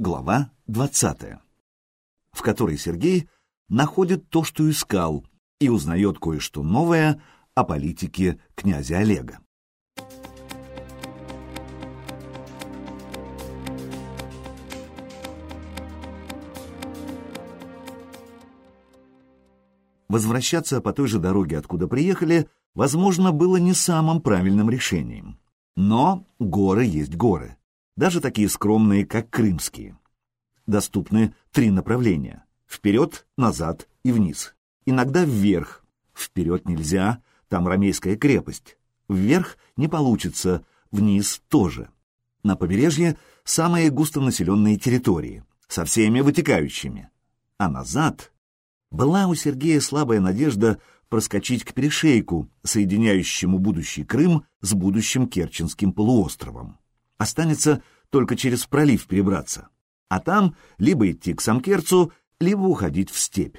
Глава 20, в которой Сергей находит то, что искал, и узнает кое-что новое о политике князя Олега. Возвращаться по той же дороге, откуда приехали, возможно, было не самым правильным решением. Но горы есть горы, даже такие скромные, как крымские. Доступны три направления — вперед, назад и вниз. Иногда вверх. Вперед нельзя, там ромейская крепость. Вверх не получится, вниз тоже. На побережье самые густонаселенные территории, со всеми вытекающими. А назад была у Сергея слабая надежда проскочить к перешейку, соединяющему будущий Крым с будущим Керченским полуостровом. Останется только через пролив перебраться, а там либо идти к Самкерцу, либо уходить в степь.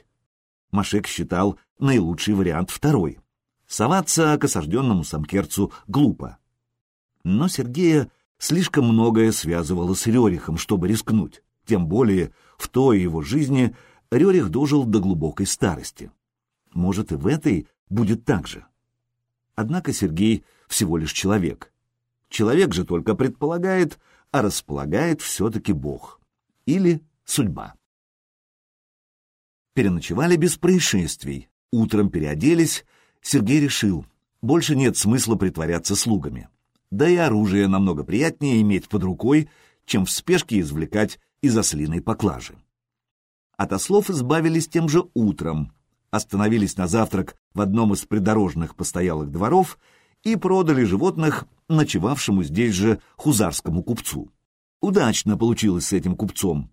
Машек считал наилучший вариант второй. Соваться к осажденному Самкерцу глупо. Но Сергея слишком многое связывало с Рерихом, чтобы рискнуть, тем более в той его жизни – Рерих дожил до глубокой старости. Может, и в этой будет так же. Однако Сергей всего лишь человек. Человек же только предполагает, а располагает все-таки Бог. Или судьба. Переночевали без происшествий. Утром переоделись. Сергей решил, больше нет смысла притворяться слугами. Да и оружие намного приятнее иметь под рукой, чем в спешке извлекать из ослиной поклажи. От ослов избавились тем же утром, остановились на завтрак в одном из придорожных постоялых дворов и продали животных ночевавшему здесь же хузарскому купцу. Удачно получилось с этим купцом.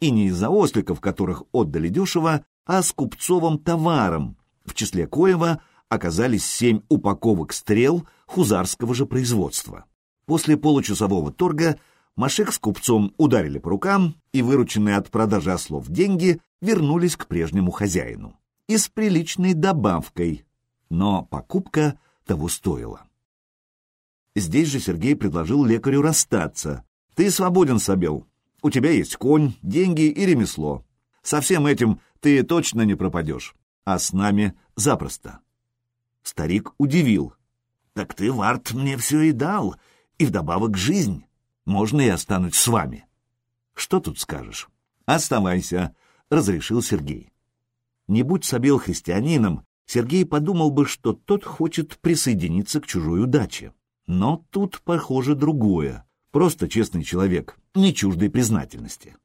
И не из-за осликов, которых отдали дешево, а с купцовым товаром, в числе коего оказались семь упаковок стрел хузарского же производства. После получасового торга Машек с купцом ударили по рукам, и вырученные от продажи ослов деньги вернулись к прежнему хозяину. И с приличной добавкой. Но покупка того стоила. Здесь же Сергей предложил лекарю расстаться. «Ты свободен, Сабел. У тебя есть конь, деньги и ремесло. Со всем этим ты точно не пропадешь, а с нами запросто». Старик удивил. «Так ты, Варт, мне все и дал, и вдобавок жизнь. Можно я останусь с вами? Что тут скажешь? Оставайся, разрешил Сергей. Не будь Сабел христианином, Сергей подумал бы, что тот хочет присоединиться к чужой удаче. Но тут, похоже, другое. Просто честный человек, не чуждой признательности.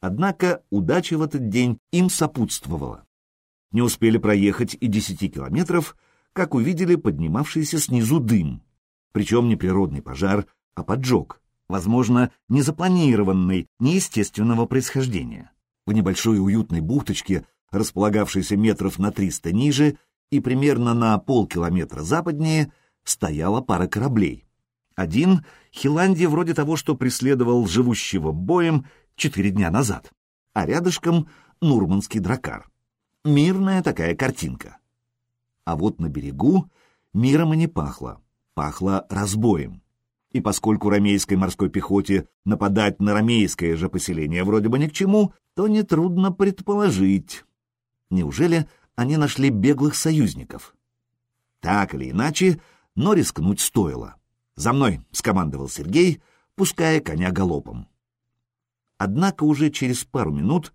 Однако удача в этот день им сопутствовала. Не успели проехать и десяти километров, как увидели поднимавшийся снизу дым. Причем не природный пожар, а поджог возможно, незапланированной, неестественного происхождения. В небольшой уютной бухточке, располагавшейся метров на триста ниже и примерно на полкилометра западнее, стояла пара кораблей. Один — Хиландия вроде того, что преследовал живущего боем четыре дня назад, а рядышком — Нурманский дракар. Мирная такая картинка. А вот на берегу миром и не пахло, пахло разбоем. И поскольку ромейской морской пехоте нападать на ромейское же поселение вроде бы ни к чему, то нетрудно предположить. Неужели они нашли беглых союзников? Так или иначе, но рискнуть стоило. «За мной!» — скомандовал Сергей, пуская коня галопом. Однако уже через пару минут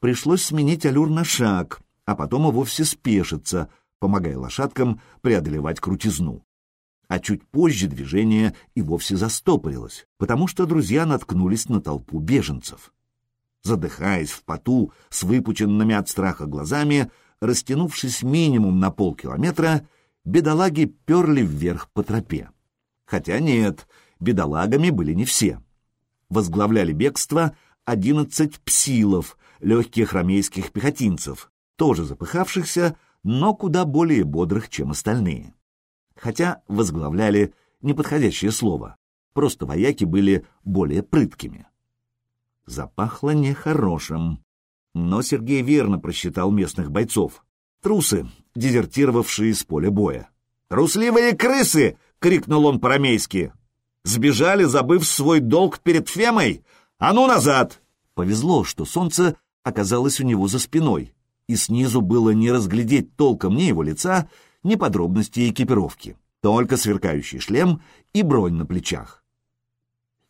пришлось сменить аллюр на шаг, а потом и вовсе спешиться, помогая лошадкам преодолевать крутизну а чуть позже движение и вовсе застопорилось, потому что друзья наткнулись на толпу беженцев. Задыхаясь в поту, с выпученными от страха глазами, растянувшись минимум на полкилометра, бедолаги перли вверх по тропе. Хотя нет, бедолагами были не все. Возглавляли бегство одиннадцать псилов, легких ромейских пехотинцев, тоже запыхавшихся, но куда более бодрых, чем остальные хотя возглавляли неподходящее слово, просто вояки были более прыткими. Запахло нехорошим. Но Сергей верно просчитал местных бойцов. Трусы, дезертировавшие с поля боя. «Трусливые крысы!» — крикнул он по-рамейски. «Сбежали, забыв свой долг перед Фемой? А ну назад! Повезло, что солнце оказалось у него за спиной, и снизу было не разглядеть толком ни его лица, ни подробностей экипировки, только сверкающий шлем и бронь на плечах.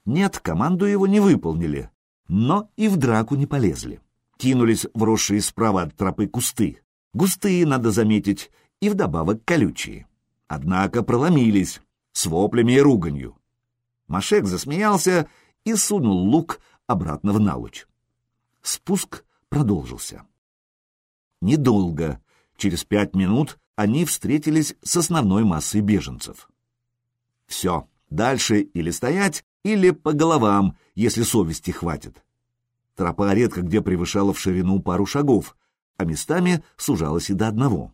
Нет, команду его не выполнили, но и в драку не полезли. Кинулись вросшие справа от тропы кусты. Густые, надо заметить, и вдобавок колючие. Однако проломились с воплями и руганью. Машек засмеялся и сунул лук обратно в налуч. Спуск продолжился. Недолго. Через пять минут они встретились с основной массой беженцев. Все, дальше или стоять, или по головам, если совести хватит. Тропа редко где превышала в ширину пару шагов, а местами сужалась и до одного.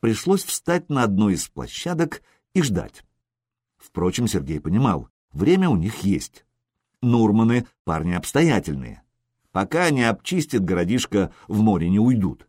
Пришлось встать на одной из площадок и ждать. Впрочем, Сергей понимал, время у них есть. Нурманы — парни обстоятельные. Пока не обчистят городишко, в море не уйдут.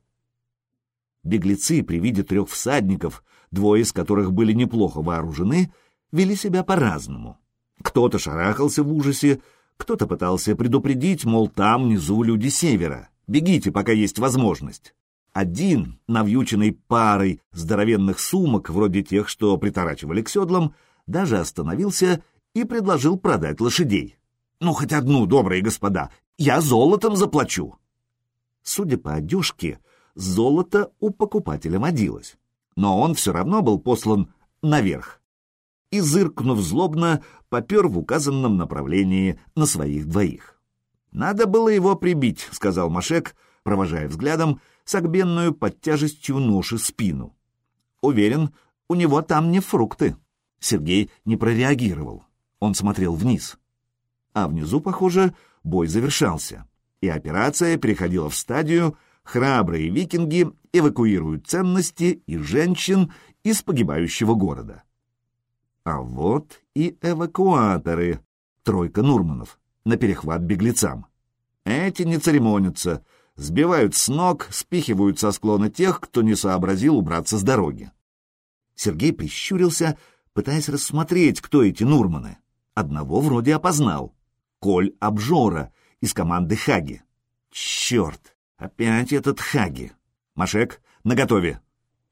Беглецы при виде трех всадников, двое из которых были неплохо вооружены, вели себя по-разному. Кто-то шарахался в ужасе, кто-то пытался предупредить, мол, там внизу люди севера. Бегите, пока есть возможность. Один, навьюченный парой здоровенных сумок, вроде тех, что приторачивали к седлам, даже остановился и предложил продать лошадей. «Ну, хоть одну, добрые господа, я золотом заплачу!» Судя по одежке, золото у покупателя водилось, но он все равно был послан наверх и, зыркнув злобно, попер в указанном направлении на своих двоих. «Надо было его прибить», — сказал Машек, провожая взглядом согбенную под тяжестью ноши спину. «Уверен, у него там не фрукты». Сергей не прореагировал. Он смотрел вниз. А внизу, похоже, бой завершался, и операция переходила в стадию «Храбрые викинги эвакуируют ценности и женщин из погибающего города». А вот и эвакуаторы, тройка Нурманов, на перехват беглецам. Эти не церемонятся, сбивают с ног, спихивают со склона тех, кто не сообразил убраться с дороги. Сергей прищурился, пытаясь рассмотреть, кто эти Нурманы. Одного вроде опознал. Коль Обжора из команды Хаги. Черт, опять этот Хаги. Машек, наготове.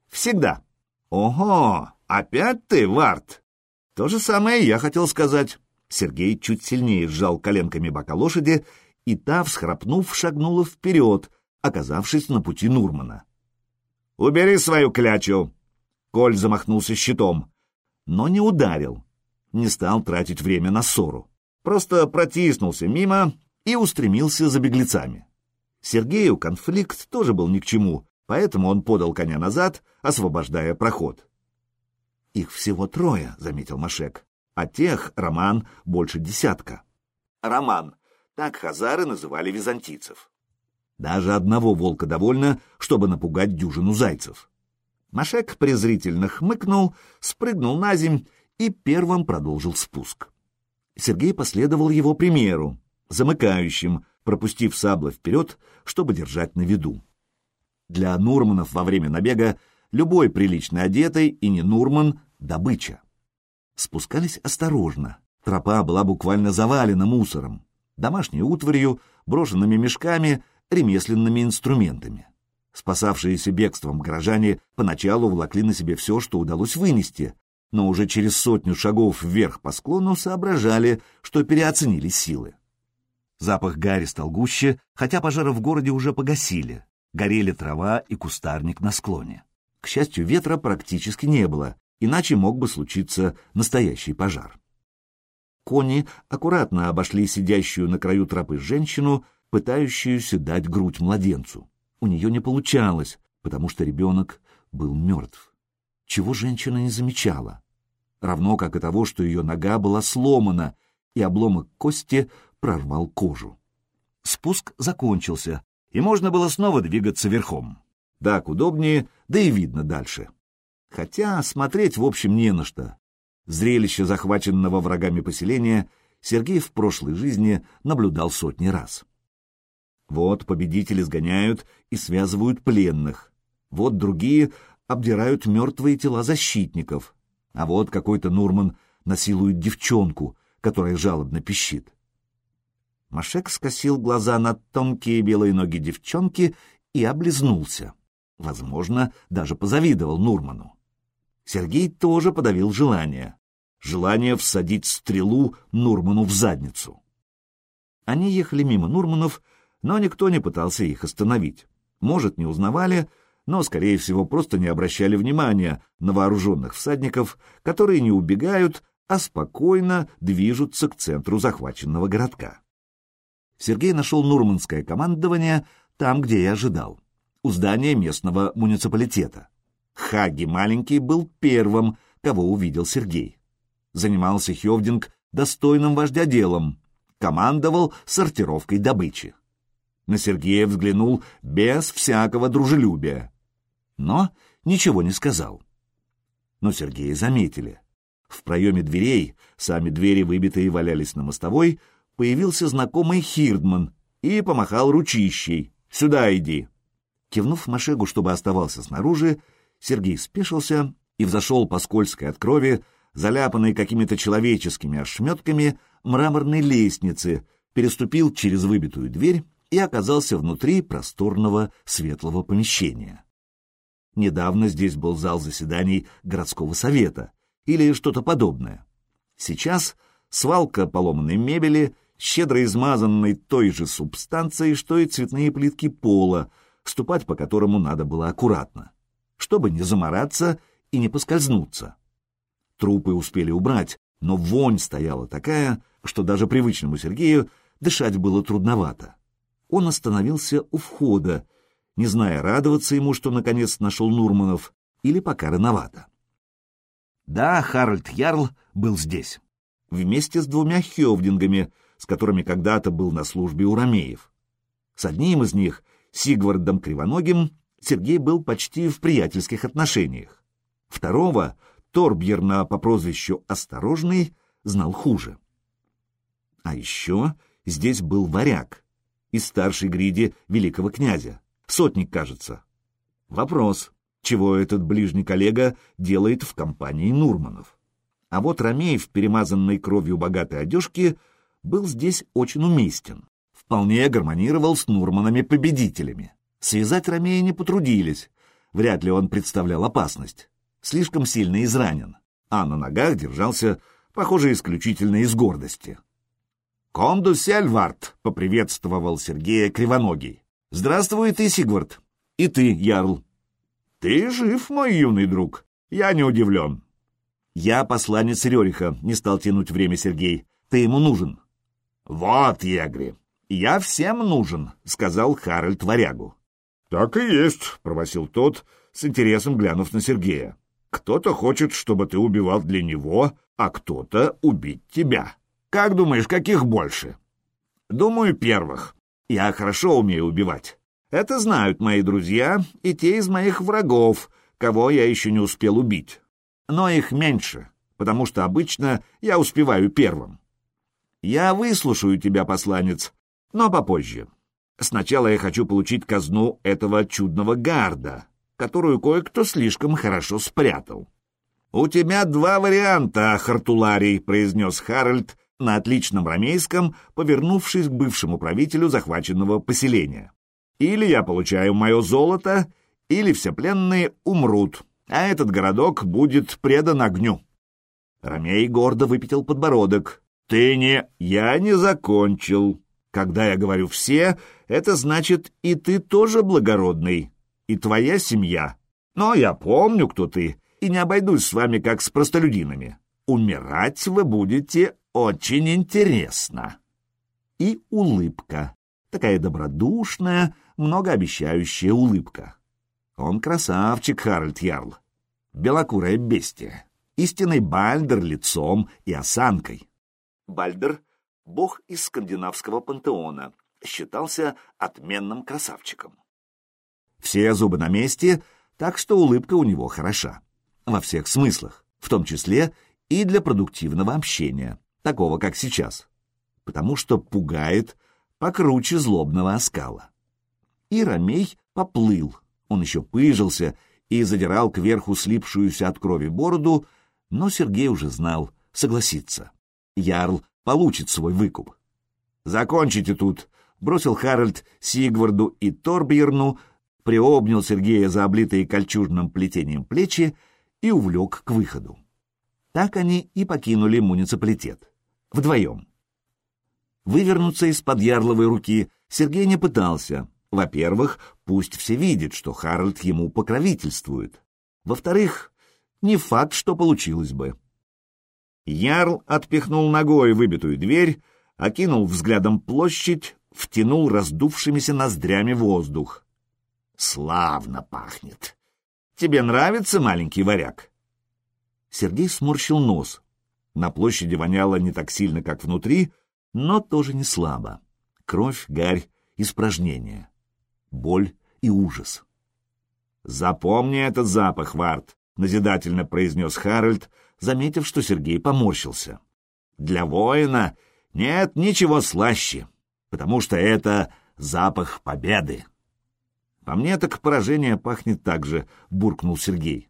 Всегда. Ого, опять ты, Варт? То же самое я хотел сказать. Сергей чуть сильнее сжал коленками бока лошади, и та, всхрапнув, шагнула вперед, оказавшись на пути Нурмана. «Убери свою клячу!» Коль замахнулся щитом, но не ударил. Не стал тратить время на ссору. Просто протиснулся мимо и устремился за беглецами. Сергею конфликт тоже был ни к чему, поэтому он подал коня назад, освобождая проход. «Их всего трое», — заметил Машек, «а тех, Роман, больше десятка». «Роман» — так хазары называли византийцев. Даже одного волка довольно, чтобы напугать дюжину зайцев. Машек презрительно хмыкнул, спрыгнул на земь и первым продолжил спуск. Сергей последовал его примеру, замыкающим, пропустив сабло вперед, чтобы держать на виду. Для Нурманов во время набега любой прилично одетый и не Нурман — добыча. Спускались осторожно. Тропа была буквально завалена мусором, домашней утварью, брошенными мешками, ремесленными инструментами. Спасавшиеся бегством горожане поначалу влакли на себе все, что удалось вынести, но уже через сотню шагов вверх по склону соображали, что переоценили силы. Запах гари стал гуще, хотя пожары в городе уже погасили. Горели трава и кустарник на склоне. К счастью, ветра практически не было, иначе мог бы случиться настоящий пожар. Кони аккуратно обошли сидящую на краю тропы женщину, пытающуюся дать грудь младенцу. У нее не получалось, потому что ребенок был мертв. Чего женщина не замечала? Равно как и того, что ее нога была сломана, и обломок кости прорвал кожу. Спуск закончился, и можно было снова двигаться верхом. Так удобнее, да и видно дальше. Хотя смотреть, в общем, не на что. Зрелище захваченного врагами поселения Сергей в прошлой жизни наблюдал сотни раз. Вот победители сгоняют и связывают пленных. Вот другие обдирают мертвые тела защитников. А вот какой-то Нурман насилует девчонку, которая жалобно пищит. Машек скосил глаза на тонкие белые ноги девчонки и облизнулся. Возможно, даже позавидовал Нурману. Сергей тоже подавил желание. Желание всадить стрелу Нурману в задницу. Они ехали мимо Нурманов, но никто не пытался их остановить. Может, не узнавали, но, скорее всего, просто не обращали внимания на вооруженных всадников, которые не убегают, а спокойно движутся к центру захваченного городка. Сергей нашел Нурманское командование там, где и ожидал, у здания местного муниципалитета. Хаги маленький был первым, кого увидел Сергей. Занимался Хевдинг достойным вождя делом, командовал сортировкой добычи. На Сергея взглянул без всякого дружелюбия, но ничего не сказал. Но Сергея заметили. В проеме дверей, сами двери выбитые валялись на мостовой, появился знакомый Хирдман и помахал ручищей. «Сюда иди!» Кивнув Машегу, чтобы оставался снаружи, Сергей спешился и взошел по скользкой от крови, заляпанной какими-то человеческими ошметками, мраморной лестницы, переступил через выбитую дверь и оказался внутри просторного светлого помещения. Недавно здесь был зал заседаний городского совета или что-то подобное. Сейчас свалка поломанной мебели, щедро измазанной той же субстанцией, что и цветные плитки пола, ступать по которому надо было аккуратно чтобы не замораться и не поскользнуться. Трупы успели убрать, но вонь стояла такая, что даже привычному Сергею дышать было трудновато. Он остановился у входа, не зная, радоваться ему, что наконец нашел Нурманов, или пока рановато. Да, Харальд Ярл был здесь, вместе с двумя хевдингами, с которыми когда-то был на службе у Ромеев. С одним из них, Сигвардом Кривоногим, Сергей был почти в приятельских отношениях. Второго, Торбьерна по прозвищу «Осторожный», знал хуже. А еще здесь был варяг из старшей гриди великого князя, сотник, кажется. Вопрос, чего этот ближний коллега делает в компании Нурманов? А вот Ромей в перемазанной кровью богатой одежке был здесь очень уместен, вполне гармонировал с Нурманами-победителями. Связать Ромея не потрудились. Вряд ли он представлял опасность. Слишком сильно изранен, а на ногах держался, похоже, исключительно из гордости. «Комду Сельвард!» — поприветствовал Сергея Кривоногий. «Здравствуй ты, Сигвард!» «И ты, Ярл!» «Ты жив, мой юный друг! Я не удивлен!» «Я посланец Рериха», — не стал тянуть время Сергей. «Ты ему нужен». «Вот, Егри, я всем нужен», — сказал Харальд Варягу. «Так и есть», — провосил тот, с интересом глянув на Сергея. «Кто-то хочет, чтобы ты убивал для него, а кто-то убить тебя. Как думаешь, каких больше?» «Думаю, первых. Я хорошо умею убивать. Это знают мои друзья и те из моих врагов, кого я еще не успел убить. Но их меньше, потому что обычно я успеваю первым. Я выслушаю тебя, посланец, но попозже. Сначала я хочу получить казну этого чудного гарда, которую кое-кто слишком хорошо спрятал. «У тебя два варианта, Хартуларий», — произнес Харальд на отличном ромейском, повернувшись к бывшему правителю захваченного поселения. «Или я получаю мое золото, или все пленные умрут, а этот городок будет предан огню». Ромей гордо выпятил подбородок. «Ты не... Я не закончил. Когда я говорю «все», это значит и ты тоже благородный, и твоя семья. Но я помню, кто ты, и не обойдусь с вами как с простолюдинами. Умирать вы будете очень интересно. И улыбка. Такая добродушная, многообещающая улыбка. Он красавчик, Харальд Ярл. Белокурое бестия. Истинный Бальдер лицом и осанкой. Бальдер — бог из скандинавского пантеона, считался отменным красавчиком. Все зубы на месте, так что улыбка у него хороша. Во всех смыслах, в том числе и для продуктивного общения, такого как сейчас. Потому что пугает покруче злобного оскала. И Ромей поплыл. Он еще пыжился и задирал кверху слипшуюся от крови бороду, но Сергей уже знал, согласится. Ярл получит свой выкуп. «Закончите тут», — бросил Харальд Сигварду и Торбьерну, приобнял Сергея за облитые кольчужным плетением плечи и увлек к выходу. Так они и покинули муниципалитет. Вдвоем. Вывернуться из-под ярловой руки Сергей не пытался. Во-первых, пусть все видят, что Харальд ему покровительствует. Во-вторых, не факт, что получилось бы. Ярл отпихнул ногой выбитую дверь, окинул взглядом площадь, втянул раздувшимися ноздрями воздух. «Славно пахнет! Тебе нравится, маленький варяг?» Сергей сморщил нос. На площади воняло не так сильно, как внутри, но тоже не слабо. Кровь, гарь, испражнения, боль и ужас. «Запомни этот запах, Варт», — назидательно произнес Харальд, заметив, что Сергей поморщился. «Для воина нет ничего слаще, потому что это запах победы». «По мне так поражение пахнет так же», — буркнул Сергей.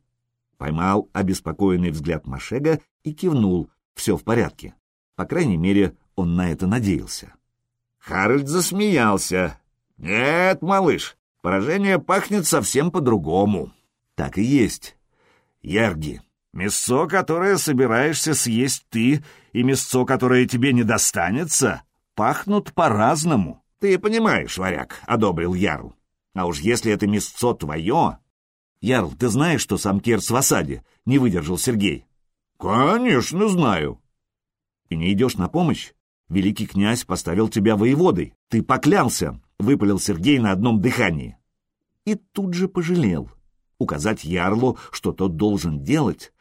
Поймал обеспокоенный взгляд Машега и кивнул. «Все в порядке. По крайней мере, он на это надеялся. Харальд засмеялся. «Нет, малыш, поражение пахнет совсем по-другому». «Так и есть. Ярги, мясцо, которое собираешься съесть ты, и мясцо, которое тебе не достанется, пахнут по-разному. Ты понимаешь, варяг», — одобрил Ярл. «А уж если это мясцо твое...» «Ярл, ты знаешь, что сам Керц в осаде?» — не выдержал Сергей. «Конечно знаю». «И не идешь на помощь?» Великий князь поставил тебя воеводой. Ты поклялся, — выпалил Сергей на одном дыхании. И тут же пожалел. Указать Ярлу, что тот должен делать,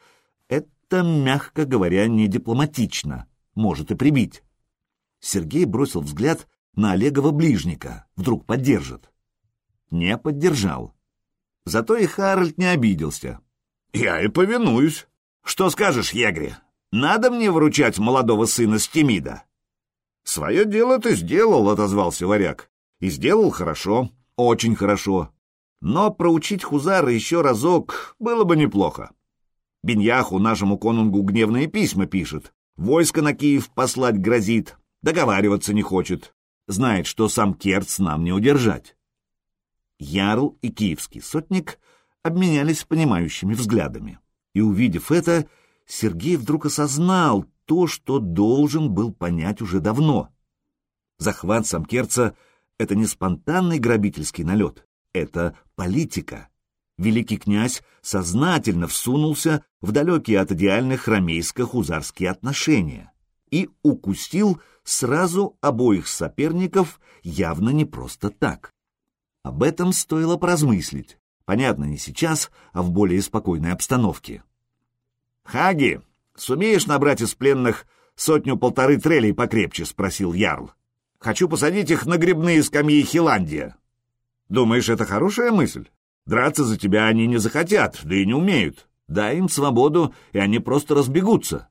это, мягко говоря, не дипломатично, может и прибить. Сергей бросил взгляд на Олегова ближника, вдруг поддержит. Не поддержал. Зато и Харальд не обиделся. «Я и повинуюсь. Что скажешь, егре? Надо мне вручать молодого сына Стемида?» «Свое дело ты сделал», — отозвался варяг. «И сделал хорошо, очень хорошо. Но проучить Хузара еще разок было бы неплохо. Беньяху нашему конунгу гневные письма пишет, войско на Киев послать грозит, договариваться не хочет, знает, что сам Керц нам не удержать». Ярл и киевский сотник обменялись понимающими взглядами. И, увидев это, Сергей вдруг осознал то, что должен был понять уже давно. Захват Самкерца — это не спонтанный грабительский налет, это политика. Великий князь сознательно всунулся в далекие от идеальных ромейско-хузарские отношения и укусил сразу обоих соперников явно не просто так. Об этом стоило поразмыслить. Понятно, не сейчас, а в более спокойной обстановке. «Хаги, «Сумеешь набрать из пленных сотню-полторы трелей покрепче?» — спросил Ярл. «Хочу посадить их на грибные скамьи Хиландия». «Думаешь, это хорошая мысль? Драться за тебя они не захотят, да и не умеют. Дай им свободу, и они просто разбегутся».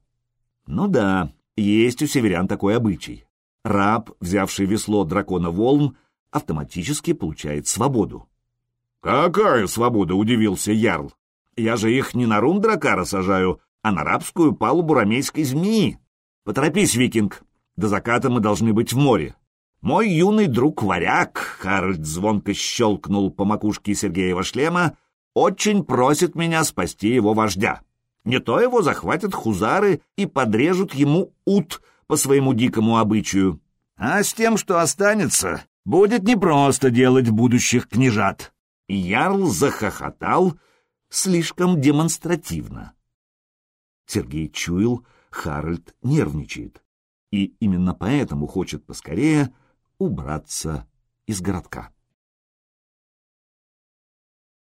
«Ну да, есть у северян такой обычай. Раб, взявший весло дракона волн, автоматически получает свободу». «Какая свобода?» — удивился Ярл. «Я же их не на рун дракара сажаю, а на рабскую палубу ромейской змеи. Поторопись, викинг, до заката мы должны быть в море. Мой юный друг-варяг, Харальд звонко щелкнул по макушке Сергеева шлема, очень просит меня спасти его вождя. Не то его захватят хузары и подрежут ему ут по своему дикому обычаю. А с тем, что останется, будет непросто делать будущих княжат. Ярл захохотал слишком демонстративно. Сергей чуял, Харальд нервничает, и именно поэтому хочет поскорее убраться из городка.